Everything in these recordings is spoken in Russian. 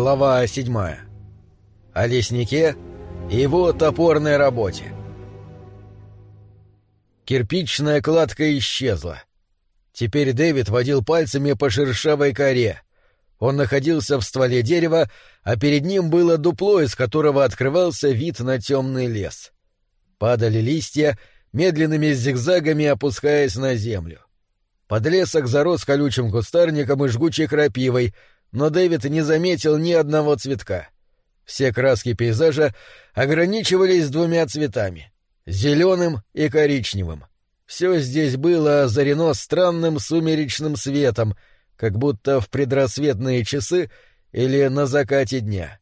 Глава 7. О леснике и его топорной работе. Кирпичная кладка исчезла. Теперь Дэвид водил пальцами по шершавой коре. Он находился в стволе дерева, а перед ним было дупло, из которого открывался вид на темный лес. Падали листья, медленными зигзагами опускаясь на землю. Подлесок зарос колючим кустарником и жгучей крапивой — но Дэвид не заметил ни одного цветка. Все краски пейзажа ограничивались двумя цветами — зеленым и коричневым. Все здесь было озарено странным сумеречным светом, как будто в предрассветные часы или на закате дня.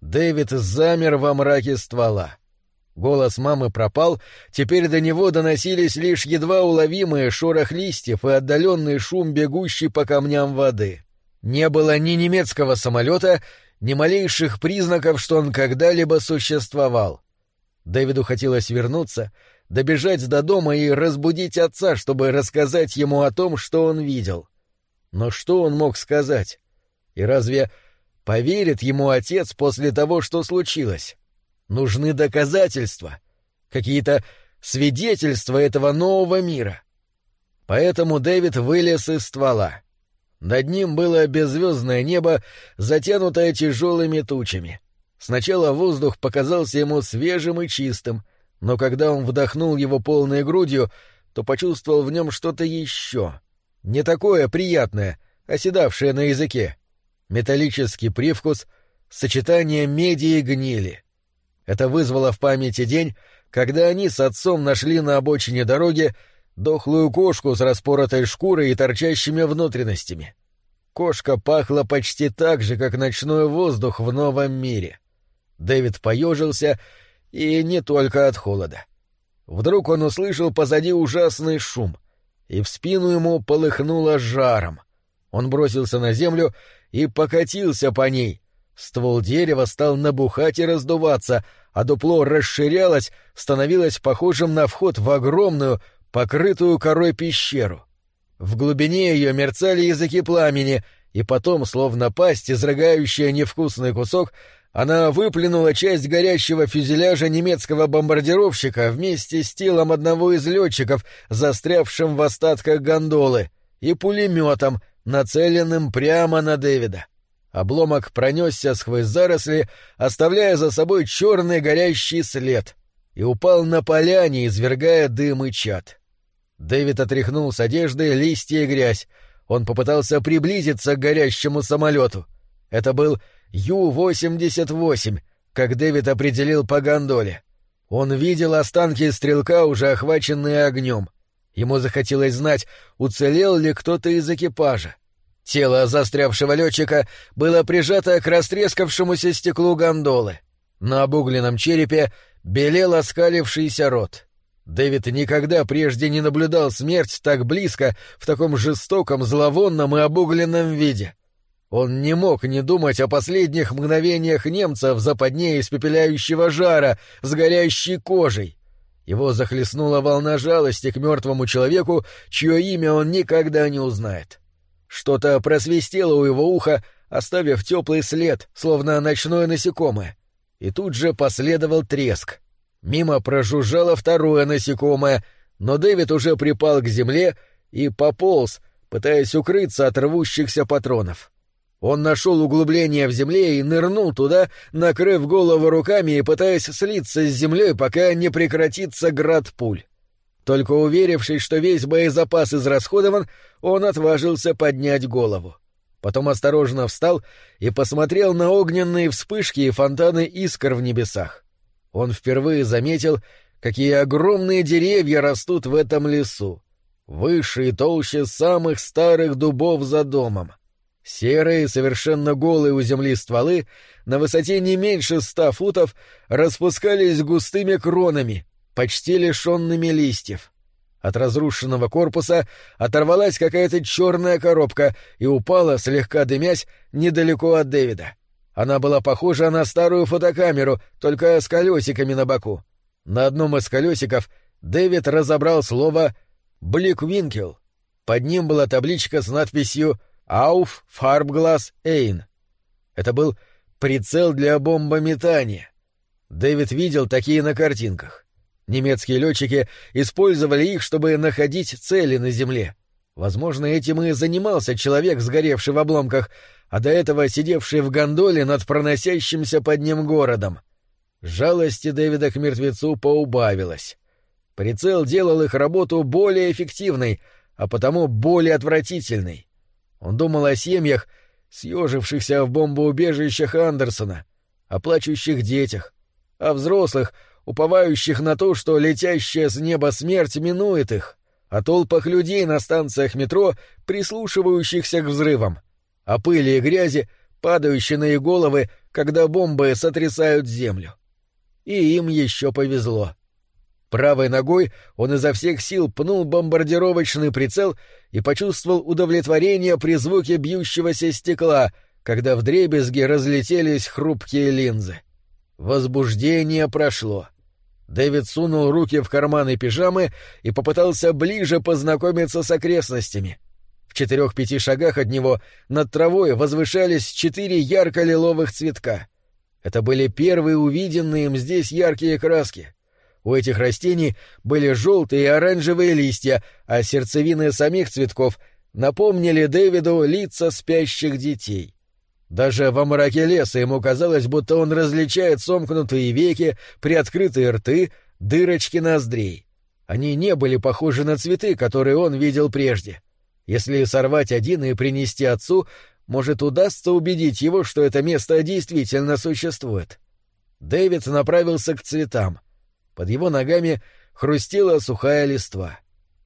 Дэвид замер во мраке ствола. Голос мамы пропал, теперь до него доносились лишь едва уловимые шорох листьев и отдаленный шум бегущей по камням воды. Не было ни немецкого самолета, ни малейших признаков, что он когда-либо существовал. Дэвиду хотелось вернуться, добежать до дома и разбудить отца, чтобы рассказать ему о том, что он видел. Но что он мог сказать? И разве поверит ему отец после того, что случилось? Нужны доказательства, какие-то свидетельства этого нового мира. Поэтому Дэвид вылез из ствола. Над ним было беззвездное небо, затянутое тяжелыми тучами. Сначала воздух показался ему свежим и чистым, но когда он вдохнул его полной грудью, то почувствовал в нем что-то еще. Не такое приятное, оседавшее на языке. Металлический привкус, сочетание меди и гнили. Это вызвало в памяти день, когда они с отцом нашли на обочине дороги дохлую кошку с распоротой шкурой и торчащими внутренностями. Кошка пахла почти так же, как ночной воздух в новом мире. Дэвид поежился, и не только от холода. Вдруг он услышал позади ужасный шум, и в спину ему полыхнуло жаром. Он бросился на землю и покатился по ней. Ствол дерева стал набухать и раздуваться, а дупло расширялось, становилось похожим на вход в огромную, покрытую корой пещеру. В глубине ее мерцали языки пламени, и потом, словно пасть, изрыгающая невкусный кусок, она выплюнула часть горящего фюзеляжа немецкого бомбардировщика вместе с телом одного из летчиков, застрявшим в остатках гондолы, и пулеметом, нацеленным прямо на Дэвида. Обломок пронесся сквозь заросли, оставляя за собой черный горящий след, и упал на поляне, извергая дым и чад. Дэвид отряхнул с одежды листья и грязь. Он попытался приблизиться к горящему самолету. Это был Ю-88, как Дэвид определил по гондоле. Он видел останки стрелка, уже охваченные огнем. Ему захотелось знать, уцелел ли кто-то из экипажа. Тело застрявшего летчика было прижато к растрескавшемуся стеклу гондолы. На обугленном черепе белел оскалившийся рот. Дэвид никогда прежде не наблюдал смерть так близко, в таком жестоком, зловонном и обугленном виде. Он не мог не думать о последних мгновениях немца в западне испепеляющего жара с горящей кожей. Его захлестнула волна жалости к мертвому человеку, чье имя он никогда не узнает. Что-то просвистело у его уха, оставив теплый след, словно ночное насекомое и тут же последовал треск. Мимо прожужжало второе насекомое, но Дэвид уже припал к земле и пополз, пытаясь укрыться от рвущихся патронов. Он нашел углубление в земле и нырнул туда, накрыв голову руками и пытаясь слиться с землей, пока не прекратится град пуль. Только уверившись, что весь боезапас израсходован, он отважился поднять голову. Потом осторожно встал и посмотрел на огненные вспышки и фонтаны искр в небесах. Он впервые заметил, какие огромные деревья растут в этом лесу, выше и толще самых старых дубов за домом. Серые, совершенно голые у земли стволы, на высоте не меньше ста футов, распускались густыми кронами, почти лишенными листьев. От разрушенного корпуса оторвалась какая-то черная коробка и упала, слегка дымясь, недалеко от Дэвида. Она была похожа на старую фотокамеру, только с колесиками на боку. На одном из колесиков Дэвид разобрал слово «Бликвинкел». Под ним была табличка с надписью «Ауф Фарбглаз Эйн». Это был прицел для бомбометания. Дэвид видел такие на картинках. Немецкие летчики использовали их, чтобы находить цели на земле. Возможно, этим и занимался человек, сгоревший в обломках, а до этого сидевший в гондоле над проносящимся под ним городом. Жалости Дэвида к мертвецу поубавилось. Прицел делал их работу более эффективной, а потому более отвратительной. Он думал о семьях, съежившихся в бомбоубежищах Андерсона, о плачущих детях, о взрослых, уповающих на то, что летящая с неба смерть минует их, о толпах людей на станциях метро, прислушивающихся к взрывам, о пыли и грязи, падающей на их головы, когда бомбы сотрясают землю. И им еще повезло. Правой ногой он изо всех сил пнул бомбардировочный прицел и почувствовал удовлетворение при звуке бьющегося стекла, когда в дребезги разлетелись хрупкие линзы. Возбуждение прошло. Дэвид сунул руки в карманы пижамы и попытался ближе познакомиться с окрестностями. В четырех-пяти шагах от него над травой возвышались четыре ярко-лиловых цветка. Это были первые увиденные им здесь яркие краски — у этих растений были желтые и оранжевые листья, а сердцевины самих цветков напомнили Дэвиду лица спящих детей. Даже во мраке леса ему казалось, будто он различает сомкнутые веки, приоткрытые рты, дырочки ноздрей. Они не были похожи на цветы, которые он видел прежде. Если сорвать один и принести отцу, может, удастся убедить его, что это место действительно существует. Дэвид направился к цветам — под его ногами хрустела сухая листва.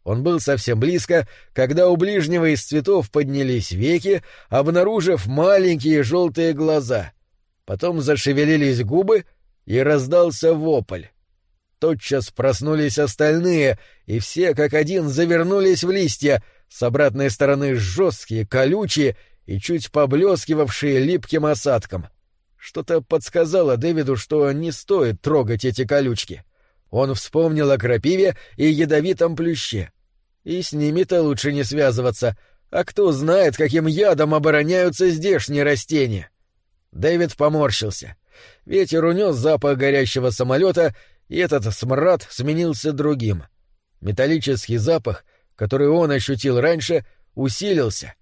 Он был совсем близко, когда у ближнего из цветов поднялись веки, обнаружив маленькие желтые глаза. Потом зашевелились губы, и раздался вопль. Тотчас проснулись остальные, и все как один завернулись в листья, с обратной стороны жесткие, колючие и чуть поблескивавшие липким осадком. Что-то подсказало Дэвиду, что не стоит трогать эти колючки. Он вспомнил о крапиве и ядовитом плюще. И с ними-то лучше не связываться, а кто знает, каким ядом обороняются здешние растения. Дэвид поморщился. Ветер унес запах горящего самолета, и этот смрад сменился другим. Металлический запах, который он ощутил раньше, усилился.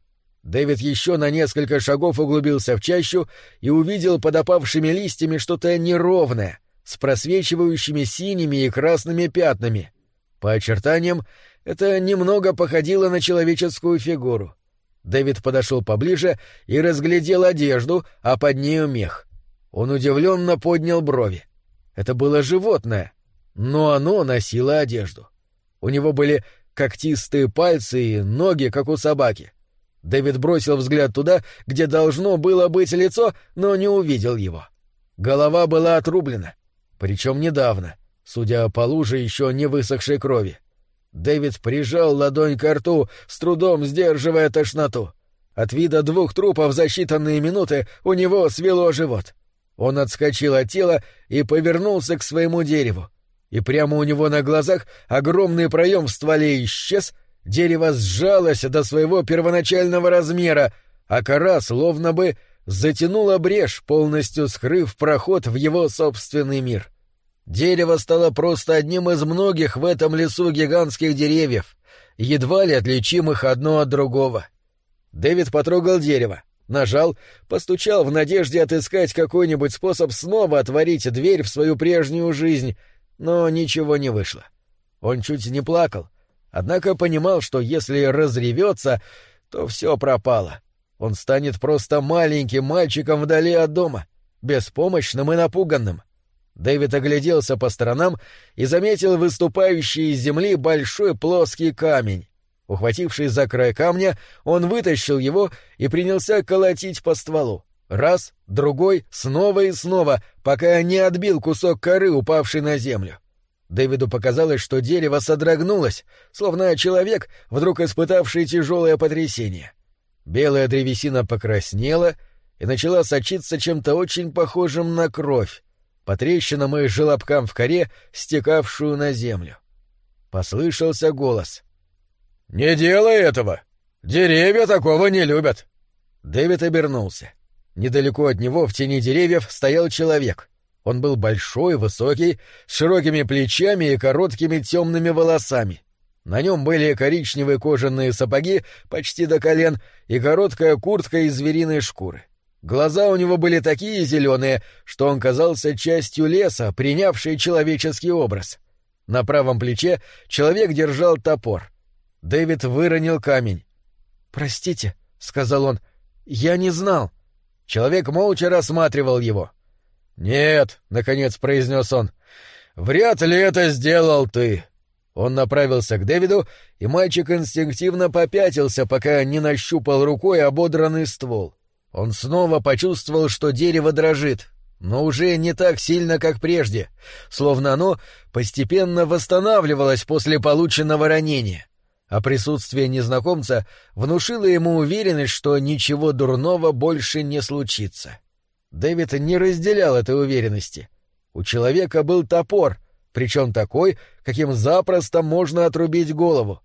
Дэвид еще на несколько шагов углубился в чащу и увидел под опавшими листьями что-то неровное — с просвечивающими синими и красными пятнами. По очертаниям это немного походило на человеческую фигуру. Дэвид подошел поближе и разглядел одежду, а под нею мех. Он удивленно поднял брови. Это было животное, но оно носило одежду. У него были когтистые пальцы и ноги, как у собаки. Дэвид бросил взгляд туда, где должно было быть лицо, но не увидел его. Голова была отрублена. Причем недавно, судя по луже еще не высохшей крови. Дэвид прижал ладонь к рту, с трудом сдерживая тошноту. От вида двух трупов за считанные минуты у него свело живот. Он отскочил от тела и повернулся к своему дереву. И прямо у него на глазах огромный проем в стволе исчез, дерево сжалось до своего первоначального размера, а кора словно бы затянула брешь, полностью скрыв проход в его собственный мир. Дерево стало просто одним из многих в этом лесу гигантских деревьев, едва ли отличимых одно от другого. Дэвид потрогал дерево, нажал, постучал в надежде отыскать какой-нибудь способ снова отворить дверь в свою прежнюю жизнь, но ничего не вышло. Он чуть не плакал, однако понимал, что если разревется, то все пропало. Он станет просто маленьким мальчиком вдали от дома, беспомощным и напуганным. Дэвид огляделся по сторонам и заметил выступающий из земли большой плоский камень. Ухватившись за край камня, он вытащил его и принялся колотить по стволу. Раз, другой, снова и снова, пока не отбил кусок коры, упавший на землю. Дэвиду показалось, что дерево содрогнулось, словно человек, вдруг испытавший тяжелое потрясение. Белая древесина покраснела и начала сочиться чем-то очень похожим на кровь, по трещинам и желобкам в коре, стекавшую на землю. Послышался голос. «Не делай этого! Деревья такого не любят!» Дэвид обернулся. Недалеко от него, в тени деревьев, стоял человек. Он был большой, высокий, с широкими плечами и короткими темными волосами. На нем были коричневые кожаные сапоги почти до колен и короткая куртка из звериной шкуры. Глаза у него были такие зеленые, что он казался частью леса, принявшей человеческий образ. На правом плече человек держал топор. Дэвид выронил камень. «Простите», — сказал он, — «я не знал». Человек молча рассматривал его. «Нет», — наконец произнес он, — «вряд ли это сделал ты». Он направился к Дэвиду, и мальчик инстинктивно попятился, пока не нащупал рукой ободранный ствол. Он снова почувствовал, что дерево дрожит, но уже не так сильно, как прежде, словно оно постепенно восстанавливалось после полученного ранения. А присутствие незнакомца внушило ему уверенность, что ничего дурного больше не случится. Дэвид не разделял этой уверенности. У человека был топор, причем такой, каким запросто можно отрубить голову.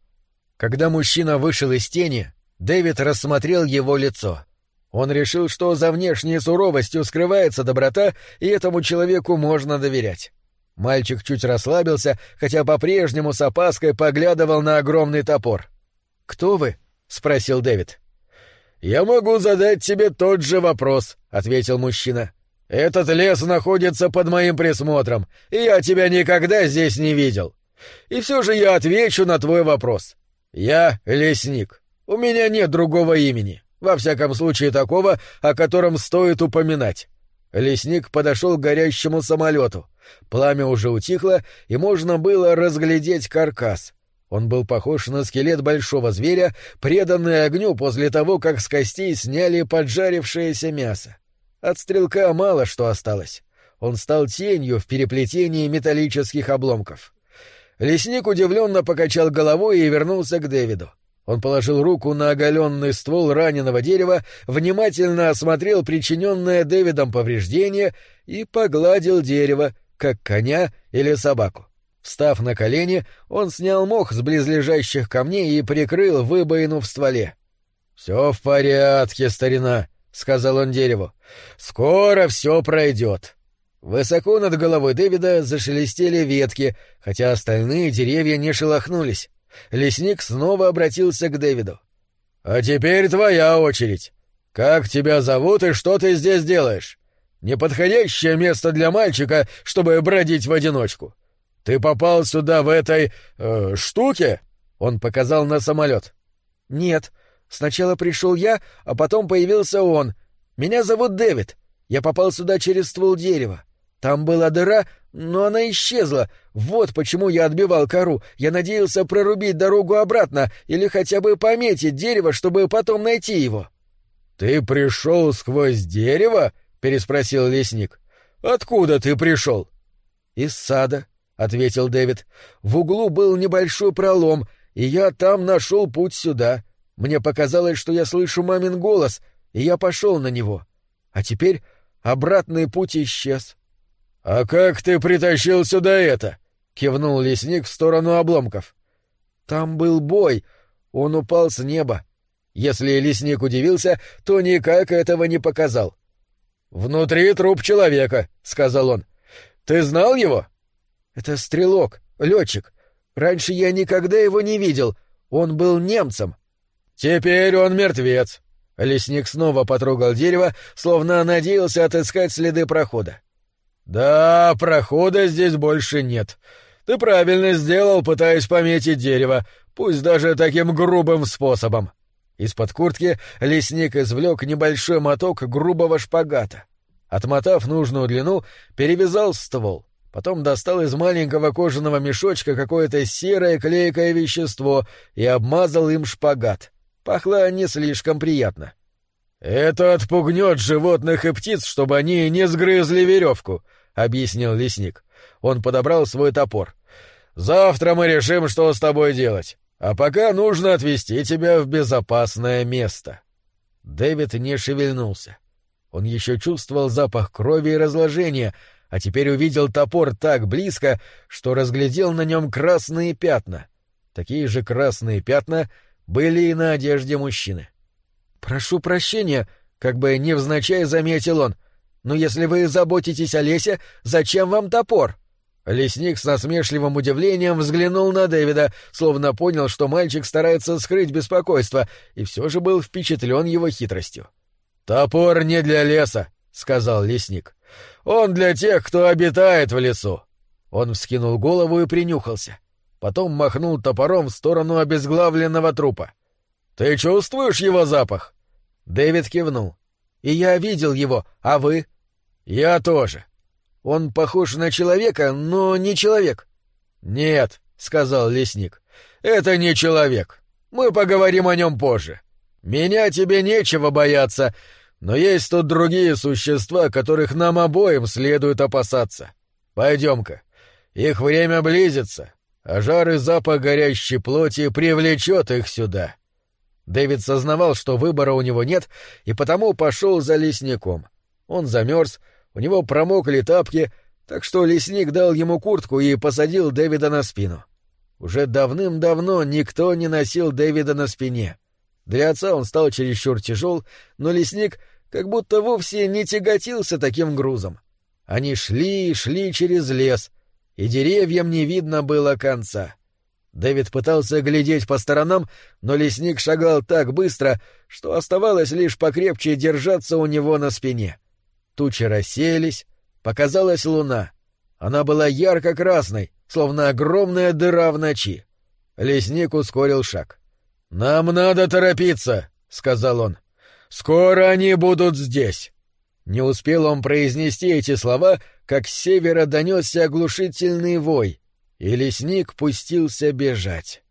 Когда мужчина вышел из тени, Дэвид рассмотрел его лицо — он решил, что за внешней суровостью скрывается доброта, и этому человеку можно доверять. Мальчик чуть расслабился, хотя по-прежнему с опаской поглядывал на огромный топор. «Кто вы?» — спросил Дэвид. «Я могу задать тебе тот же вопрос», — ответил мужчина. «Этот лес находится под моим присмотром, и я тебя никогда здесь не видел. И все же я отвечу на твой вопрос. Я лесник. У меня нет другого имени. Во всяком случае такого, о котором стоит упоминать. Лесник подошел к горящему самолету. Пламя уже утихло, и можно было разглядеть каркас. Он был похож на скелет большого зверя, преданный огню после того, как с костей сняли поджарившееся мясо. От стрелка мало что осталось. Он стал тенью в переплетении металлических обломков. Лесник удивленно покачал головой и вернулся к Дэвиду. Он положил руку на оголенный ствол раненого дерева, внимательно осмотрел причиненное Дэвидом повреждение и погладил дерево, как коня или собаку. Встав на колени, он снял мох с близлежащих камней и прикрыл выбоину в стволе. — Все в порядке, старина, — сказал он дереву. — Скоро все пройдет. Высоко над головой Дэвида зашелестели ветки, хотя остальные деревья не шелохнулись. Лесник снова обратился к Дэвиду. «А теперь твоя очередь. Как тебя зовут и что ты здесь делаешь? Неподходящее место для мальчика, чтобы бродить в одиночку. Ты попал сюда в этой... Э, штуке?» Он показал на самолет. «Нет. Сначала пришел я, а потом появился он. Меня зовут Дэвид. Я попал сюда через ствол дерева. Там была дыра, но она исчезла. Вот почему я отбивал кору. Я надеялся прорубить дорогу обратно или хотя бы пометить дерево, чтобы потом найти его. — Ты пришел сквозь дерево? — переспросил лесник. — Откуда ты пришел? — Из сада, — ответил Дэвид. — В углу был небольшой пролом, и я там нашел путь сюда. Мне показалось, что я слышу мамин голос, и я пошел на него. А теперь обратный путь исчез. — «А как ты притащил сюда это?» — кивнул лесник в сторону обломков. «Там был бой. Он упал с неба». Если лесник удивился, то никак этого не показал. «Внутри труп человека», — сказал он. «Ты знал его?» «Это стрелок, летчик. Раньше я никогда его не видел. Он был немцем». «Теперь он мертвец». Лесник снова потрогал дерево, словно надеялся отыскать следы прохода. «Да, прохода здесь больше нет. Ты правильно сделал, пытаясь пометить дерево, пусть даже таким грубым способом». Из-под куртки лесник извлек небольшой моток грубого шпагата. Отмотав нужную длину, перевязал ствол. Потом достал из маленького кожаного мешочка какое-то серое клейкое вещество и обмазал им шпагат. Пахло не слишком приятно. — «Это отпугнет животных и птиц, чтобы они не сгрызли веревку», — объяснил лесник. Он подобрал свой топор. «Завтра мы решим, что с тобой делать. А пока нужно отвезти тебя в безопасное место». Дэвид не шевельнулся. Он еще чувствовал запах крови и разложения, а теперь увидел топор так близко, что разглядел на нем красные пятна. Такие же красные пятна были и на одежде мужчины. «Прошу прощения», — Как бы невзначай заметил он. «Но если вы заботитесь о лесе, зачем вам топор?» Лесник с насмешливым удивлением взглянул на Дэвида, словно понял, что мальчик старается скрыть беспокойство, и все же был впечатлен его хитростью. «Топор не для леса», — сказал лесник. «Он для тех, кто обитает в лесу». Он вскинул голову и принюхался. Потом махнул топором в сторону обезглавленного трупа. «Ты чувствуешь его запах?» Дэвид кивнул. «И я видел его, а вы?» «Я тоже». Он похож на человека, но не человек. Нет, сказал лесник. Это не человек. Мы поговорим о нем позже. Меня тебе нечего бояться, но есть тут другие существа, которых нам обоим следует опасаться. Пойдем-ка. Их время близится, а жар и запах горящей плоти привлечет их сюда. Дэвид сознавал, что выбора у него нет, и потому пошел за лесником. Он замерз, у него промокли тапки, так что лесник дал ему куртку и посадил Дэвида на спину. Уже давным-давно никто не носил Дэвида на спине. Для отца он стал чересчур тяжел, но лесник как будто вовсе не тяготился таким грузом. Они шли и шли через лес, и деревьям не видно было конца. Дэвид пытался глядеть по сторонам, но лесник шагал так быстро, что оставалось лишь покрепче держаться у него на спине. Тучи рассеялись, показалась луна. Она была ярко-красной, словно огромная дыра в ночи. Лесник ускорил шаг. «Нам надо торопиться», — сказал он. «Скоро они будут здесь». Не успел он произнести эти слова, как с севера донесся оглушительный вой, и лесник пустился бежать.